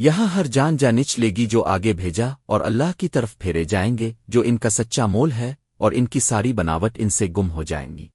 یہاں ہر جان جا نچ لے گی جو آگے بھیجا اور اللہ کی طرف پھیرے جائیں گے، جو ان کا سچا مول ہے اور ان کی ساری بناوٹ ان سے گم ہو جائیں گی۔